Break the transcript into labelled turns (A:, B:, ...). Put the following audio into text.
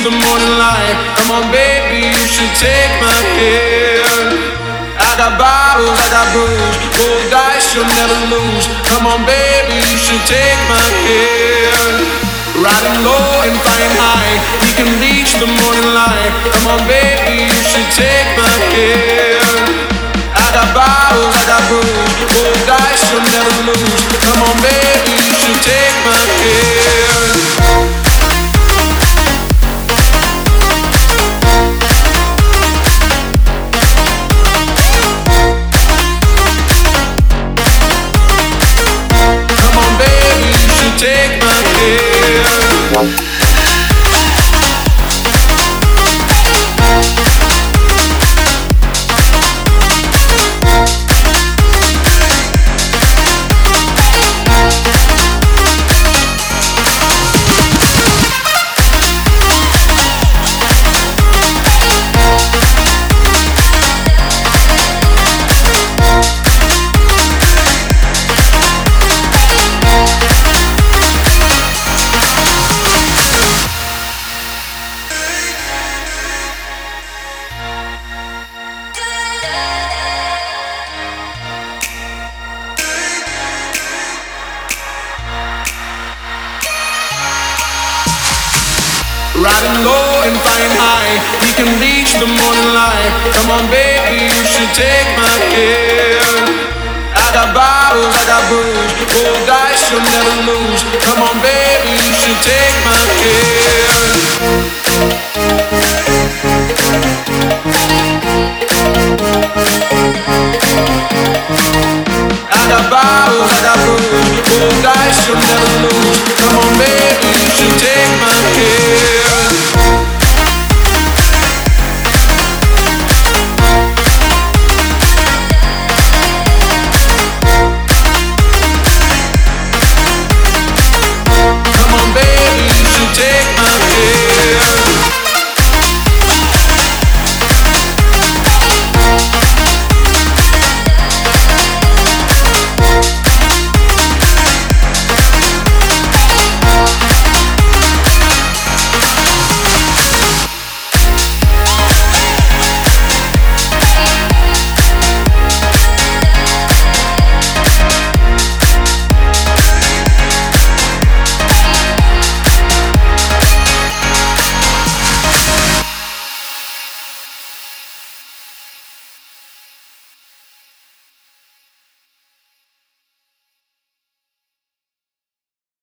A: the morning light. Come on, baby, you should take my hand. I got bottles, I got booze, roll dice, you'll never lose. Come on, baby, you should take my hand. Riding low and flying high, we can reach the morning light. Come on, baby, you should take hand. Riding low and flying high, we can reach the morning light. Come on, baby, you should take my hand. I got bottles, I got booze, roll dice, you'll never lose. Come on, baby, you should take.